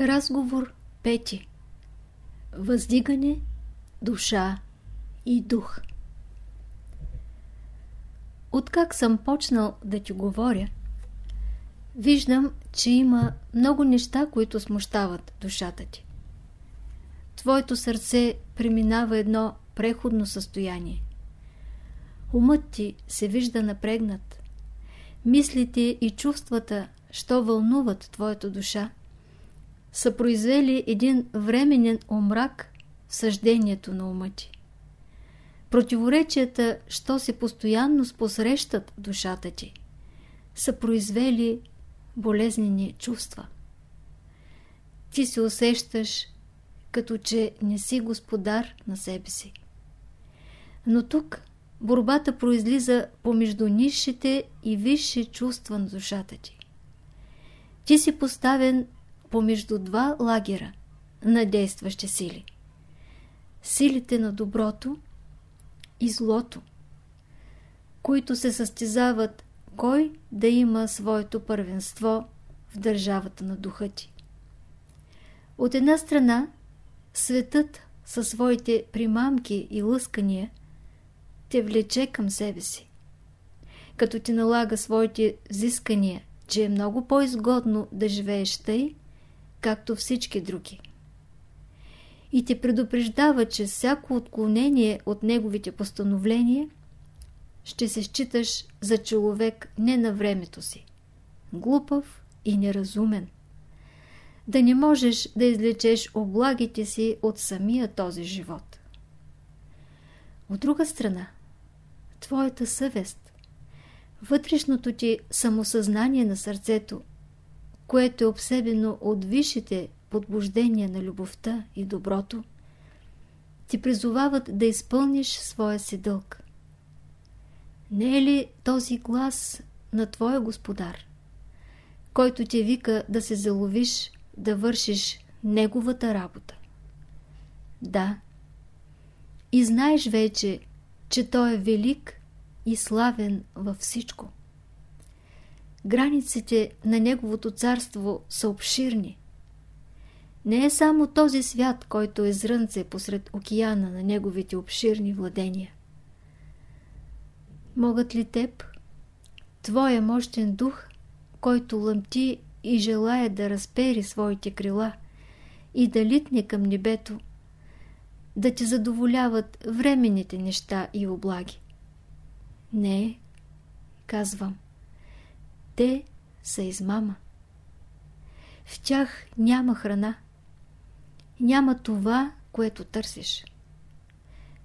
Разговор пети Въздигане, душа и дух Откак съм почнал да ти говоря, виждам, че има много неща, които смущават душата ти. Твоето сърце преминава едно преходно състояние. Умът ти се вижда напрегнат. Мислите и чувствата, що вълнуват твоята душа, са произвели един временен омрак в съждението на ума ти. Противоречията, що се постоянно спосрещат в душата ти, са произвели болезнени чувства. Ти се усещаш, като че не си господар на себе си. Но тук борбата произлиза помежду низшите и висши чувства на душата ти. Ти си поставен помежду два лагера на действащи сили. Силите на доброто и злото, които се състезават кой да има своето първенство в държавата на духа ти. От една страна, светът със своите примамки и лъскания те влече към себе си, като ти налага своите взискания, че е много по-изгодно да живееш тъй, както всички други. И те предупреждава, че всяко отклонение от неговите постановления ще се считаш за човек не на времето си, глупав и неразумен. Да не можеш да излечеш облагите си от самия този живот. От друга страна, твоята съвест, вътрешното ти самосъзнание на сърцето което е обсебено от висшите подбуждения на любовта и доброто, ти призовават да изпълниш своя си дълг. Не е ли този глас на твоя господар, който ти вика да се заловиш, да вършиш неговата работа? Да. И знаеш вече, че той е велик и славен във всичко. Границите на Неговото царство са обширни. Не е само този свят, който е зрънце посред океана на Неговите обширни владения. Могат ли теб, Твоя мощен дух, който лъмти и желая да разпери своите крила и да литне към небето, да ти задоволяват временните неща и облаги? Не, казвам – те са измама. В тях няма храна. Няма това, което търсиш.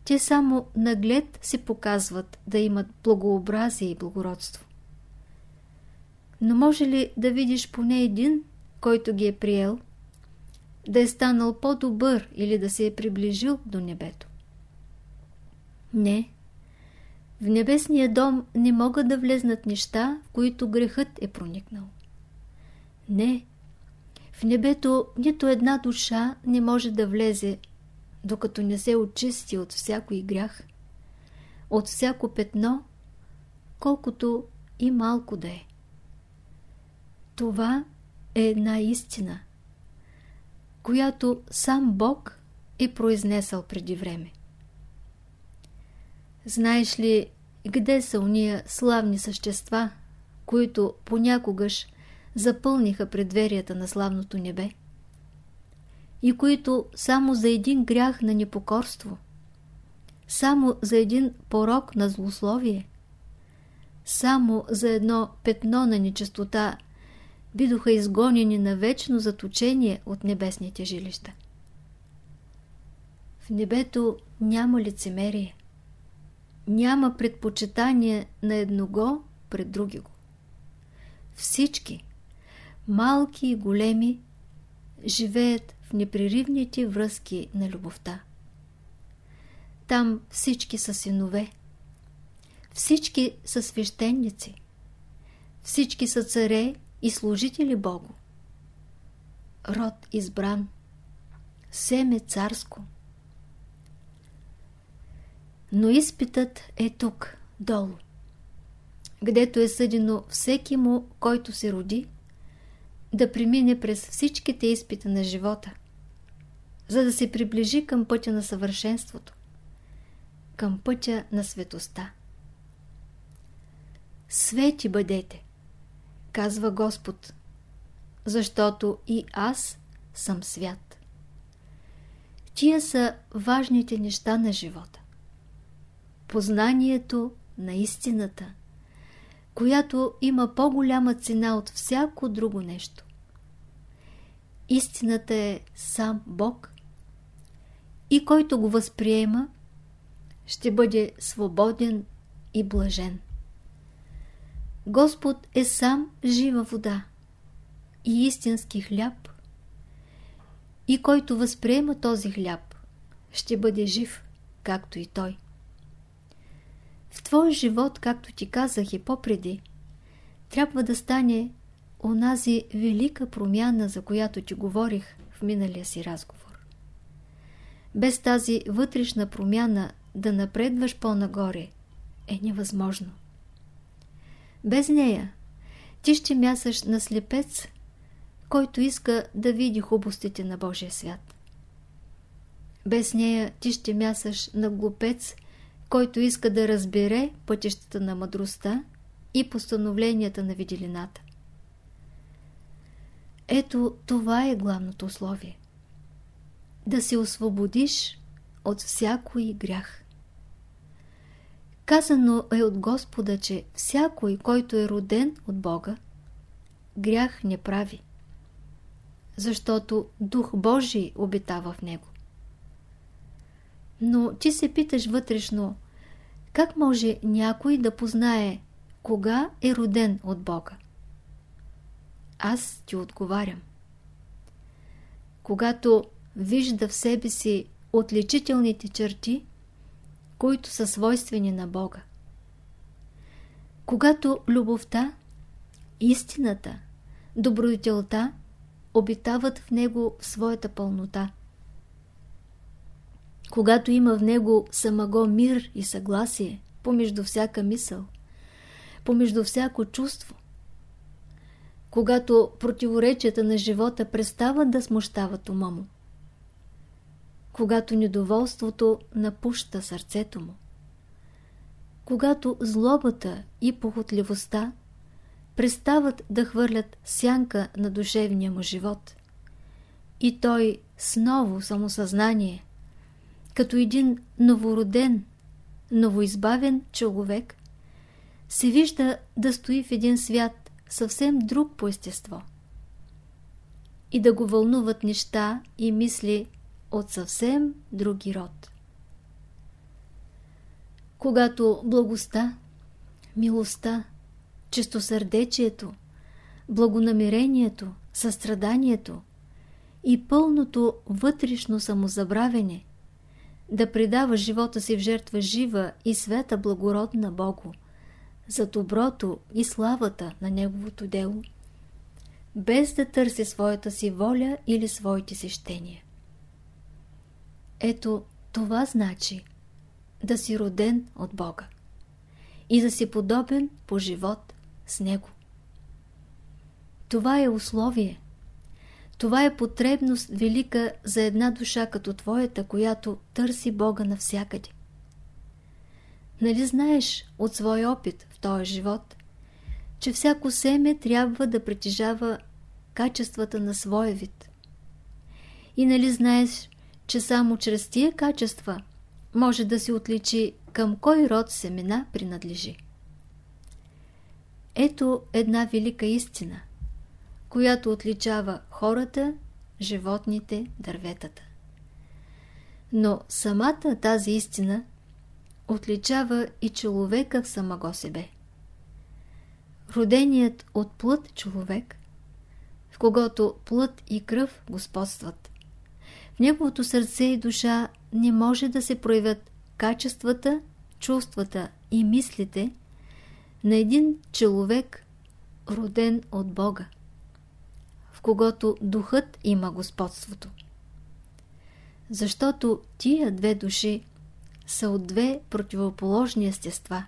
Те само наглед си показват да имат благообразие и благородство. Но може ли да видиш поне един, който ги е приел, да е станал по-добър или да се е приближил до небето? Не, в небесния дом не могат да влезнат неща, в които грехът е проникнал. Не, в небето нито една душа не може да влезе, докато не се очисти от всяко и грях, от всяко петно, колкото и малко да е. Това е една истина, която сам Бог е произнесъл преди време. Знаеш ли, къде са уния славни същества, които понякогаш запълниха предверията на славното небе? И които само за един грях на непокорство, само за един порок на злословие, само за едно петно на нечистота бидоха изгонени на вечно заточение от небесните жилища. В небето няма лицемерие няма предпочитание на едного пред другиго. Всички, малки и големи, живеят в непреривните връзки на любовта. Там всички са синове, всички са свещеници, всички са царе и служители Богу. Род избран, семе царско – но изпитът е тук, долу, гдето е съдено всеки му, който се роди, да премине през всичките изпита на живота, за да се приближи към пътя на съвършенството, към пътя на светоста. Свети бъдете, казва Господ, защото и аз съм свят. Тия са важните неща на живота. Познанието на истината, която има по-голяма цена от всяко друго нещо. Истината е сам Бог и който го възприема, ще бъде свободен и блажен. Господ е сам жива вода и истински хляб, и който възприема този хляб, ще бъде жив, както и той. Твой живот, както ти казах и попреди, трябва да стане онази велика промяна, за която ти говорих в миналия си разговор. Без тази вътрешна промяна да напредваш по-нагоре е невъзможно. Без нея ти ще мясаш на слепец, който иска да види хубостите на Божия свят. Без нея ти ще мясаш на глупец, който иска да разбере пътищата на мъдростта и постановленията на виделината. Ето това е главното условие. Да се освободиш от всякой грях. Казано е от Господа, че всякой, който е роден от Бога, грях не прави, защото Дух Божий обитава в него. Но ти се питаш вътрешно, как може някой да познае кога е роден от Бога? Аз ти отговарям. Когато вижда в себе си отличителните черти, които са свойствени на Бога. Когато любовта, истината, добродетелта обитават в него в своята пълнота. Когато има в него самаго мир и съгласие помежду всяка мисъл, помежду всяко чувство, когато противоречията на живота престават да смущават ума му, когато недоволството напуща сърцето му, когато злобата и похотливостта престават да хвърлят сянка на душевния му живот. И той с ново самосъзнание, като един новороден, новоизбавен човек, се вижда да стои в един свят съвсем друг по естество и да го вълнуват неща и мисли от съвсем други род. Когато благостта, милостта, чистосърдечието, благонамерението, състраданието и пълното вътрешно самозабравене да предава живота си в жертва жива и света благородна Богу за доброто и славата на Неговото дело, без да търси своята си воля или своите си щения. Ето това значи да си роден от Бога и да си подобен по живот с Него. Това е условие. Това е потребност велика за една душа като твоята, която търси Бога навсякъде. Нали знаеш от свой опит в този живот, че всяко семе трябва да притежава качествата на своя вид? И нали знаеш, че само чрез тия качества може да се отличи към кой род семена принадлежи. Ето една велика истина, която отличава хората, животните, дърветата. Но самата тази истина отличава и човека в самого себе. Роденият от плът човек, в когото плът и кръв господстват, в неговото сърце и душа не може да се проявят качествата, чувствата и мислите на един човек, роден от Бога, когото духът има господството. Защото тия две души са от две противоположни естества,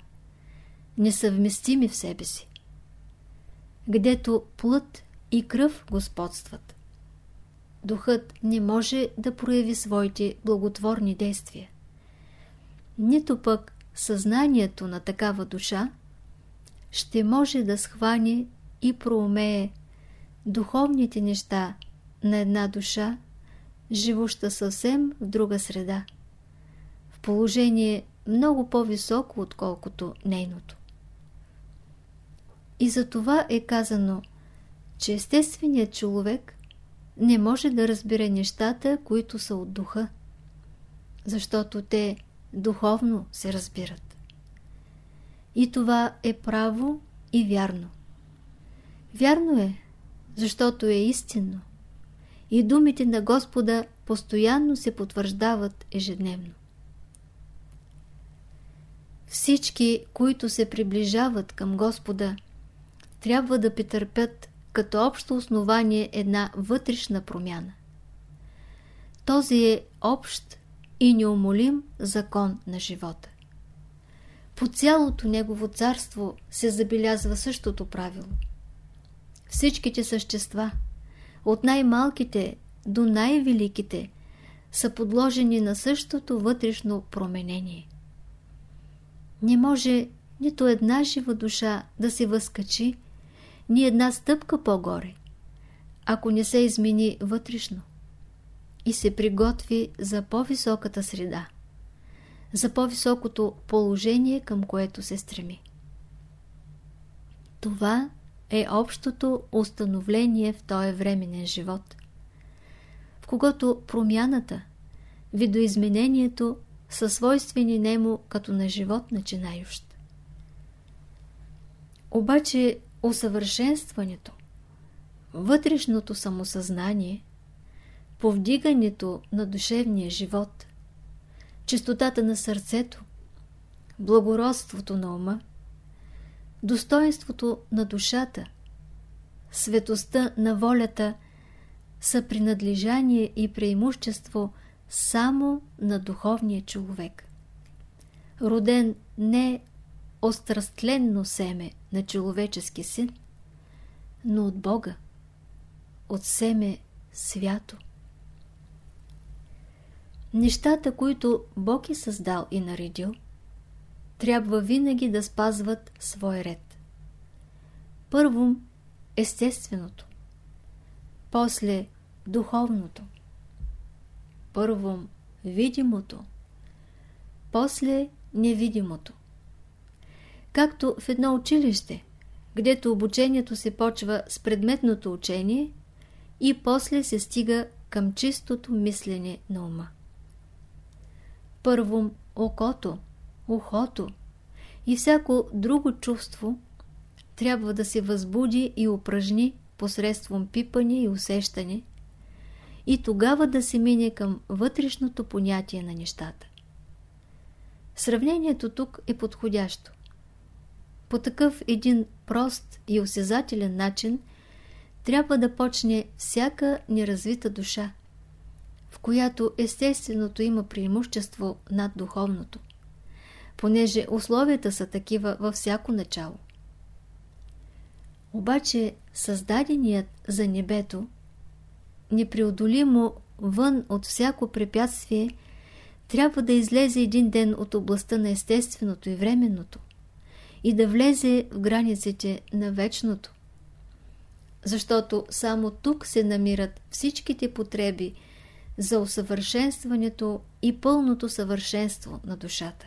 несъвместими в себе си. Гдето плът и кръв господстват. Духът не може да прояви своите благотворни действия. Нито пък съзнанието на такава душа ще може да схване и проумее духовните неща на една душа, живуща съвсем в друга среда, в положение много по-високо, отколкото нейното. И за това е казано, че естественият човек не може да разбере нещата, които са от духа, защото те духовно се разбират. И това е право и вярно. Вярно е, защото е истинно. И думите на Господа постоянно се потвърждават ежедневно. Всички, които се приближават към Господа, трябва да претърпят като общо основание една вътрешна промяна. Този е общ и неумолим закон на живота. По цялото негово царство се забелязва същото правило. Всичките същества, от най-малките до най-великите, са подложени на същото вътрешно променение. Не може нито една жива душа да се възкачи ни една стъпка по-горе, ако не се измени вътрешно и се приготви за по-високата среда, за по-високото положение, към което се стреми. Това е общото установление в този временен живот, в когото промяната, видоизменението са свойствени нему като на живот начинающ. Обаче усъвършенстването, вътрешното самосъзнание, повдигането на душевния живот, чистотата на сърцето, благородството на ума, достоинството на душата, светостта на волята са принадлежание и преимущество само на духовния човек. Роден не острастленно семе на човечески син, но от Бога, от семе свято. Нещата, които Бог е създал и наредил, трябва винаги да спазват свой ред. Първо естественото, после духовното, първо видимото, после невидимото. Както в едно училище, където обучението се почва с предметното учение и после се стига към чистото мислене на ума. Първо окото, ухото и всяко друго чувство трябва да се възбуди и упражни посредством пипане и усещане и тогава да се мине към вътрешното понятие на нещата. Сравнението тук е подходящо. По такъв един прост и осезателен начин трябва да почне всяка неразвита душа, в която естественото има преимущество над духовното, понеже условията са такива във всяко начало. Обаче създаденият за небето, непреодолимо вън от всяко препятствие, трябва да излезе един ден от областта на естественото и временното – и да влезе в границите на вечното. Защото само тук се намират всичките потреби за усъвършенстването и пълното съвършенство на душата.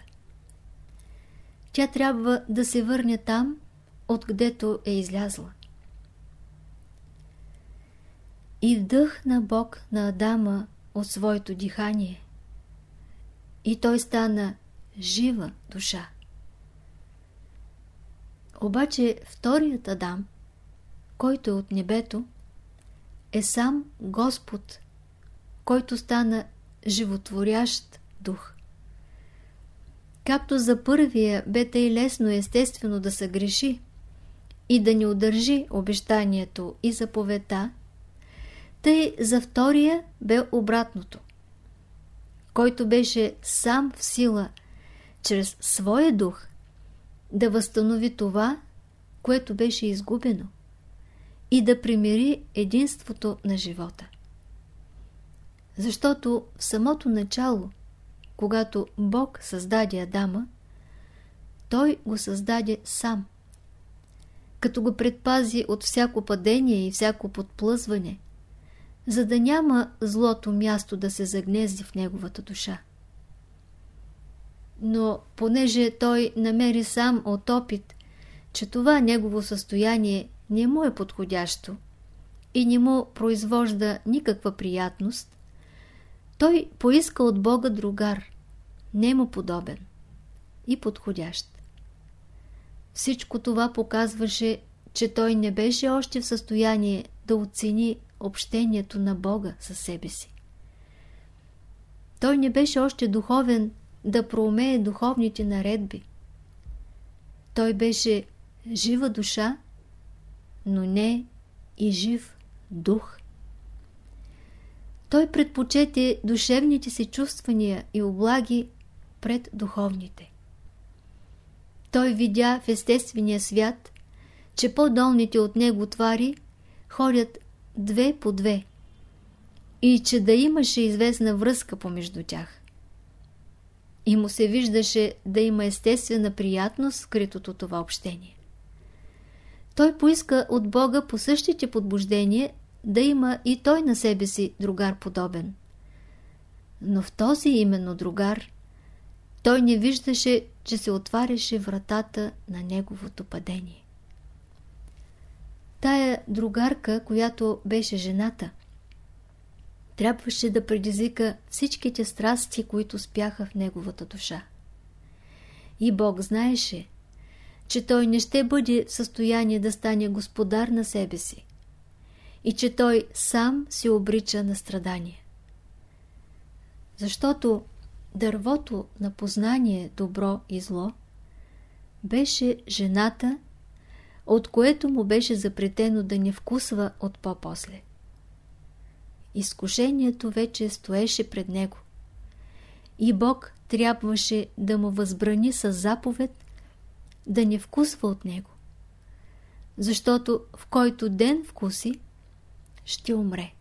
Тя трябва да се върне там, откъдето е излязла. И вдъхна Бог на Адама от своето дихание. И той стана жива душа. Обаче вторият Адам, който е от небето, е сам Господ, който стана животворящ дух. Както за първия бе тъй лесно естествено да се греши и да не удържи обещанието и заповедта, тъй за втория бе обратното, който беше сам в сила, чрез своя дух, да възстанови това, което беше изгубено и да примири единството на живота. Защото в самото начало, когато Бог създаде Адама, Той го създаде сам, като го предпази от всяко падение и всяко подплъзване, за да няма злото място да се загнезди в неговата душа. Но понеже той намери сам от опит, че това негово състояние не му е подходящо и не му произвожда никаква приятност, той поиска от Бога другар, не му подобен и подходящ. Всичко това показваше, че той не беше още в състояние да оцени общението на Бога със себе си. Той не беше още духовен да проумее духовните наредби. Той беше жива душа, но не и жив дух. Той предпочете душевните си чувствания и облаги пред духовните. Той видя в естествения свят, че по-долните от него твари ходят две по две и че да имаше известна връзка помежду тях. И му се виждаше да има естествена приятност скритото това общение. Той поиска от Бога по същите подбуждения да има и той на себе си другар подобен. Но в този именно другар той не виждаше, че се отваряше вратата на неговото падение. Тая другарка, която беше жената, трябваше да предизвика всичките страсти, които спяха в неговата душа. И Бог знаеше, че той не ще бъде в състояние да стане господар на себе си и че той сам се обрича на страдание. Защото дървото на познание добро и зло беше жената, от което му беше запретено да не вкусва от по-после. Изкушението вече стоеше пред него. И Бог трябваше да му възбрани с заповед да не вкусва от него. Защото в който ден вкуси, ще умре.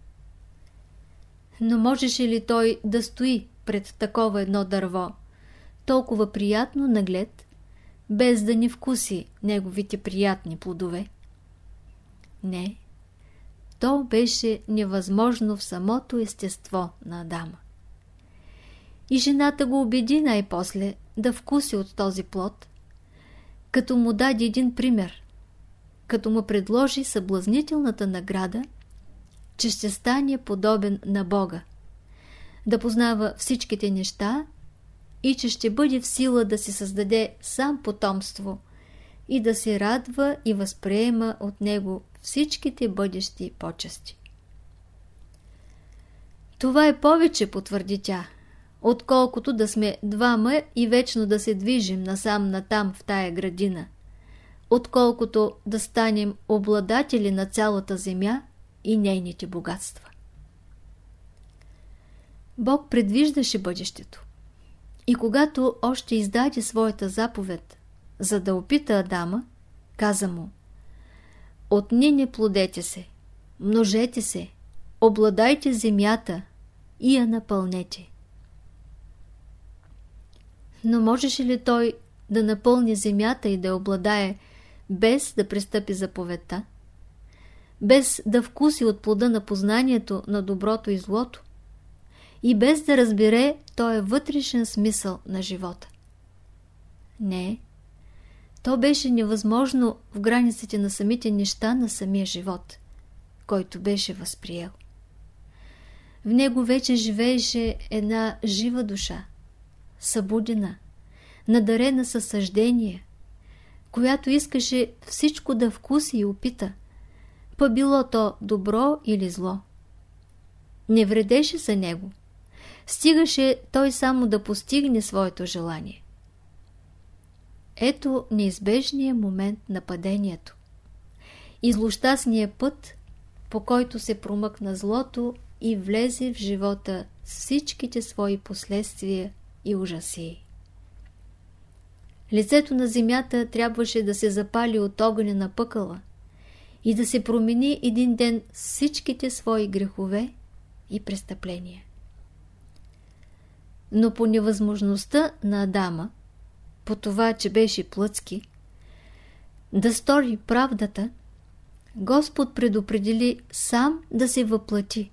Но можеше ли той да стои пред такова едно дърво, толкова приятно наглед, без да ни вкуси неговите приятни плодове? Не, то беше невъзможно в самото естество на Адама. И жената го убеди най-после да вкуси от този плод, като му даде един пример, като му предложи съблазнителната награда, че ще стане подобен на Бога, да познава всичките неща и че ще бъде в сила да си създаде сам потомство и да се радва и възприема от него всичките бъдещи почести. Това е повече, потвърди тя, отколкото да сме двама и вечно да се движим насам-натам в тая градина, отколкото да станем обладатели на цялата земя и нейните богатства. Бог предвиждаше бъдещето. И когато още издаде своята заповед, за да опита Адама, каза му Отнине плодете се, множете се, обладайте земята и я напълнете. Но можеше ли той да напълни земята и да обладае без да пристъпи заповедта? Без да вкуси от плода на познанието на доброто и злото? И без да разбере този вътрешен смисъл на живота? Не, то беше невъзможно в границите на самите неща на самия живот, който беше възприел. В него вече живееше една жива душа, събудена, надарена със съждение, която искаше всичко да вкуси и опита, па било то добро или зло. Не вредеше за него, стигаше той само да постигне своето желание. Ето неизбежния момент на падението. И път, по който се промъкна злото и влезе в живота с всичките свои последствия и ужаси. Лицето на земята трябваше да се запали от огъня на пъкъла и да се промени един ден всичките свои грехове и престъпления. Но по невъзможността на Адама, по това, че беше плъцки, да стори правдата, Господ предопредели сам да се въплати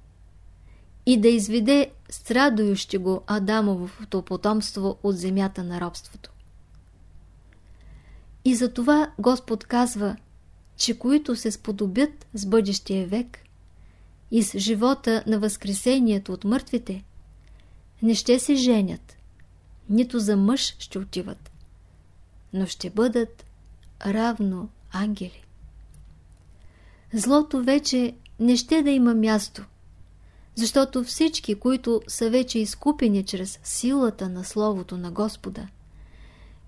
и да изведе страдующи го Адамовото потомство от земята на робството. И затова Господ казва, че които се сподобят с бъдещия век и с живота на възкресението от мъртвите, не ще се женят, нито за мъж ще отиват, но ще бъдат равно ангели. Злото вече не ще да има място, защото всички, които са вече изкупени чрез силата на Словото на Господа,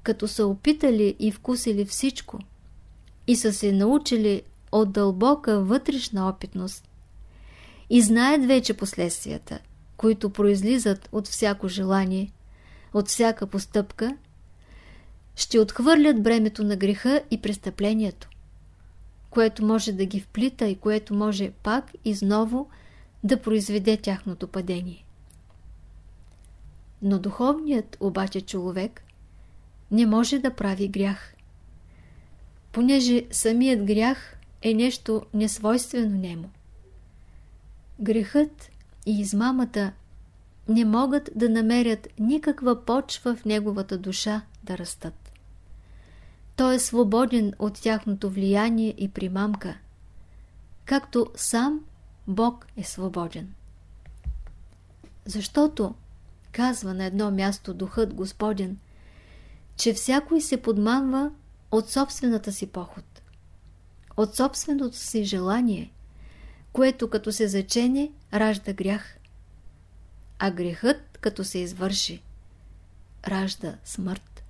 като са опитали и вкусили всичко и са се научили от дълбока вътрешна опитност и знаят вече последствията, които произлизат от всяко желание, от всяка постъпка, ще отхвърлят бремето на греха и престъплението, което може да ги вплита и което може пак изново да произведе тяхното падение. Но духовният обаче човек не може да прави грях. Понеже самият грях е нещо несвойствено нему. Грехът и измамата не могат да намерят никаква почва в неговата душа да растат. Той е свободен от тяхното влияние и примамка, както сам Бог е свободен. Защото, казва на едно място Духът Господен, че всякой се подманва от собствената си поход, от собственото си желание, което като се зачене, ражда грях, а грехът, като се извърши, ражда смърт.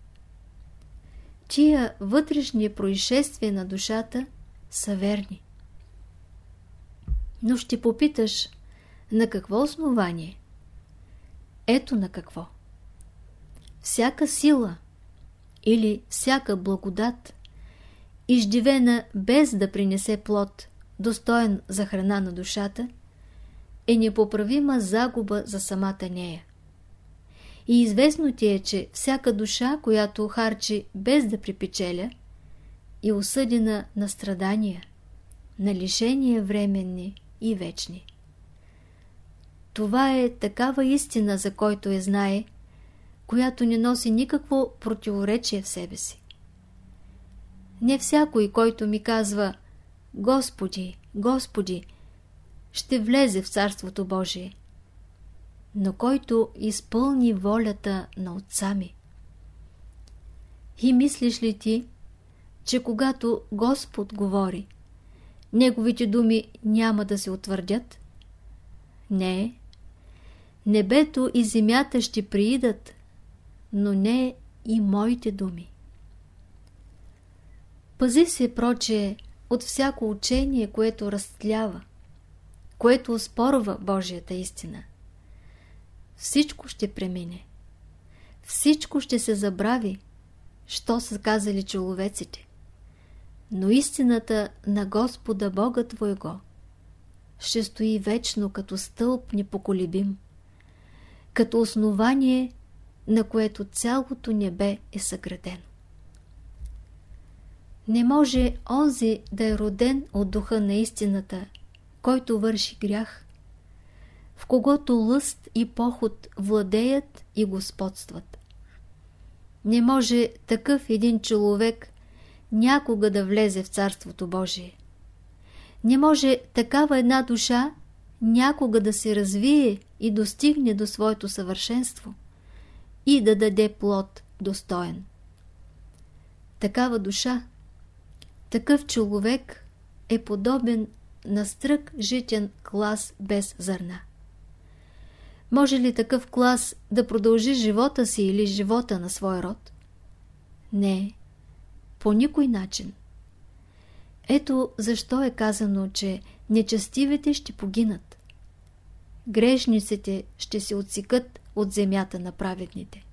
Тия вътрешни происшествия на душата са верни. Но ще попиташ, на какво основание? Ето на какво. Всяка сила или всяка благодат, изживена без да принесе плод, достоен за храна на душата, е непоправима загуба за самата нея. И известно ти е, че всяка душа, която харчи без да припечеля, е осъдена на страдания, на лишения временни и вечни. Това е такава истина, за който я знае, която не носи никакво противоречие в себе си. Не всякой, който ми казва Господи, Господи, ще влезе в Царството Божие, но който изпълни волята на Отца ми. И мислиш ли ти, че когато Господ говори, неговите думи няма да се утвърдят? Не. Небето и земята ще приидат, но не и моите думи. Пази се, проче, от всяко учение, което разтлява, което оспорва Божията истина. Всичко ще премине. Всичко ще се забрави, що са казали човеците но истината на Господа Бога Твоего ще стои вечно като стълб непоколебим, като основание, на което цялото небе е съградено. Не може онзи да е роден от духа на истината, който върши грях, в когото лъст и поход владеят и господстват. Не може такъв един човек някога да влезе в Царството Божие. Не може такава една душа някога да се развие и достигне до своето съвършенство и да даде плод достоен. Такава душа, такъв човек е подобен на стрък житен клас без зърна. Може ли такъв клас да продължи живота си или живота на свой род? Не, по никой начин. Ето защо е казано, че нечестивите ще погинат. Грешниците ще се отсекат от земята на праведните.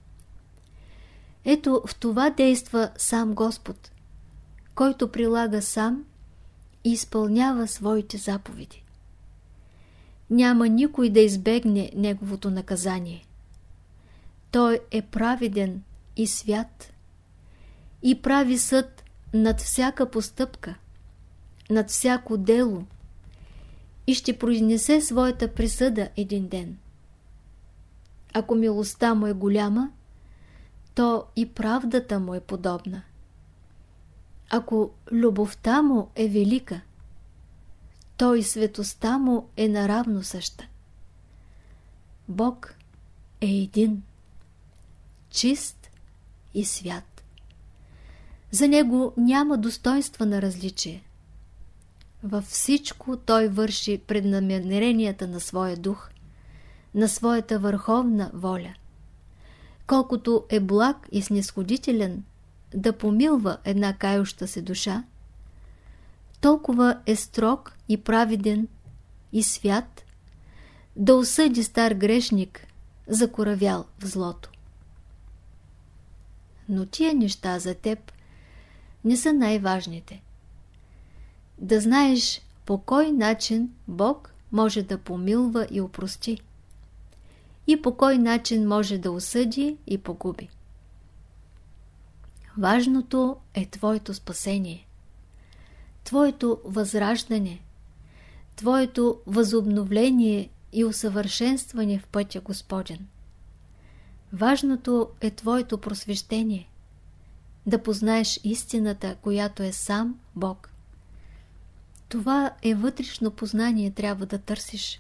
Ето в това действа сам Господ, който прилага сам и изпълнява своите заповеди. Няма никой да избегне неговото наказание. Той е праведен и свят и прави съд над всяка постъпка, над всяко дело и ще произнесе своята присъда един ден. Ако милостта му е голяма, то и правдата му е подобна. Ако любовта му е велика, то и светостта му е наравно съща. Бог е един, чист и свят. За него няма достоинства на различие. Във всичко той върши преднамеренията на своя дух, на своята върховна воля. Колкото е благ и снисходителен да помилва една кающа се душа, толкова е строг и праведен и свят да осъди стар грешник, закоравял в злото. Но тия неща за теб не са най-важните. Да знаеш по кой начин Бог може да помилва и опрости и по кой начин може да осъди и погуби. Важното е Твоето спасение, Твоето възраждане, Твоето възобновление и усъвършенстване в пътя Господен. Важното е Твоето просвещение, да познаеш истината, която е сам Бог. Това е вътрешно познание трябва да търсиш.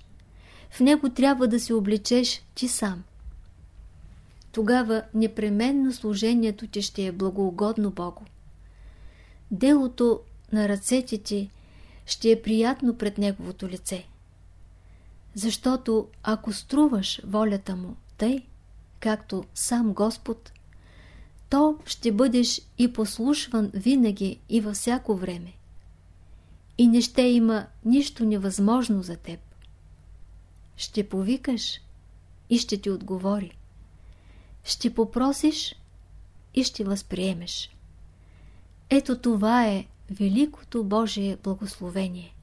В него трябва да се обличеш ти сам. Тогава непременно служението ти ще е благоугодно Богу. Делото на ръцете ти ще е приятно пред Неговото лице. Защото ако струваш волята Му тъй, както сам Господ, то ще бъдеш и послушван винаги и във всяко време. И не ще има нищо невъзможно за теб. Ще повикаш и ще ти отговори. Ще попросиш и ще възприемеш. Ето това е великото Божие благословение.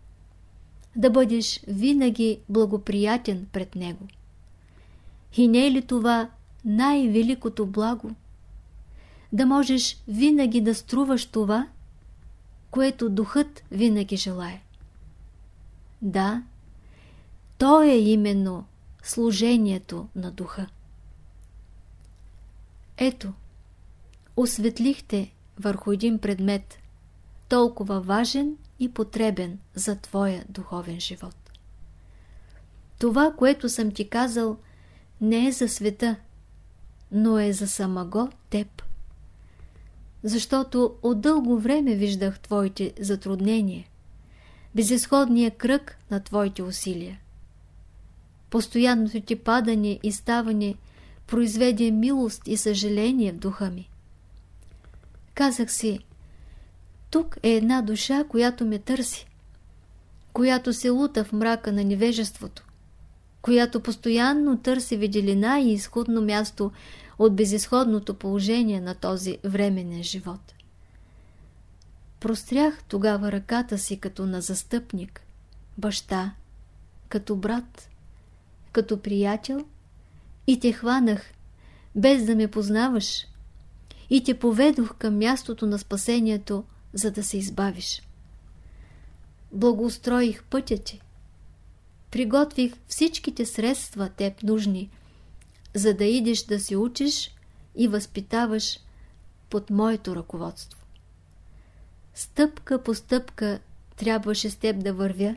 Да бъдеш винаги благоприятен пред Него. И не е ли това най-великото благо? Да можеш винаги да струваш това, което духът винаги желае. Да, то е именно служението на духа. Ето, осветлихте върху един предмет, толкова важен и потребен за твоя духовен живот. Това, което съм ти казал, не е за света, но е за самаго теб. Защото от дълго време виждах твоите затруднения, безисходния кръг на твоите усилия. Постоянното ти падане и ставане произведе милост и съжаление в духа ми. Казах си, тук е една душа, която ме търси, която се лута в мрака на невежеството, която постоянно търси виделина и изходно място от безисходното положение на този временен живот. Прострях тогава ръката си като на застъпник, баща, като брат, като приятел и те хванах, без да ме познаваш, и те поведох към мястото на спасението, за да се избавиш. Благоустроих пътя ти. Приготвих всичките средства теб нужни, за да идеш да се учиш и възпитаваш под моето ръководство. Стъпка по стъпка трябваше с теб да вървя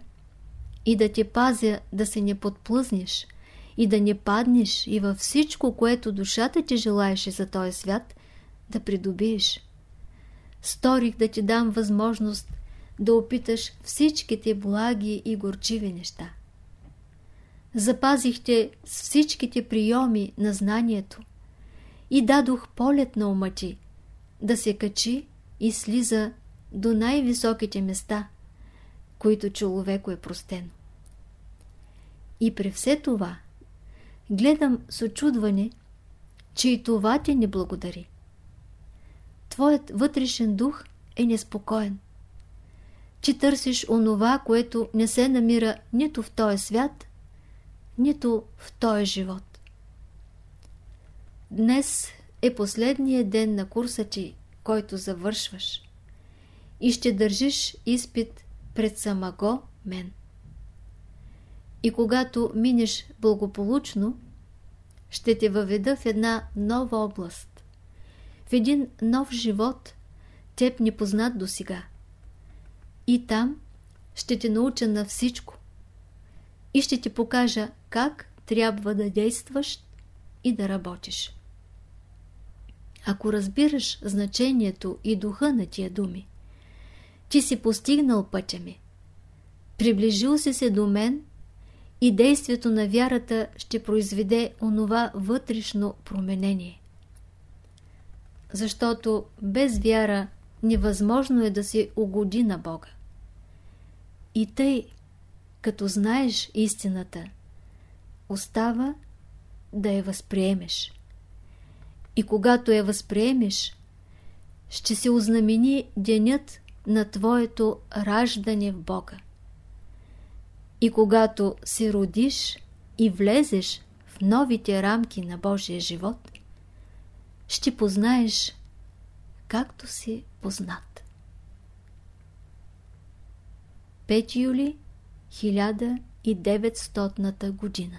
и да те пазя да се не подплъзнеш и да не паднеш и във всичко, което душата ти желаеше за този свят, да придобиеш. Сторих да ти дам възможност да опиташ всичките благи и горчиви неща. Запазихте с всичките приеми на знанието и дадох полет на ума ти, да се качи и слиза до най-високите места, които човеко е простено. И при все това гледам с очудване, че и това ти не благодари. Твоят вътрешен дух е неспокоен. че търсиш онова, което не се намира нито в този свят, нито в този живот. Днес е последният ден на курса ти, който завършваш и ще държиш изпит пред самаго мен. И когато минеш благополучно, ще те въведа в една нова област, в един нов живот, теб непознат до сега. И там ще те науча на всичко и ще ти покажа как трябва да действаш и да работиш. Ако разбираш значението и духа на тия думи, ти си постигнал пътя ми. Приближил си се до мен и действието на вярата ще произведе онова вътрешно променение. Защото без вяра невъзможно е да се угоди на Бога. И тъй, като знаеш истината, остава да я възприемеш. И когато я възприемеш, ще се ознамени денят на твоето раждане в Бога. И когато се родиш и влезеш в новите рамки на Божия живот, ще познаеш както си познат. 5 юли 1900 година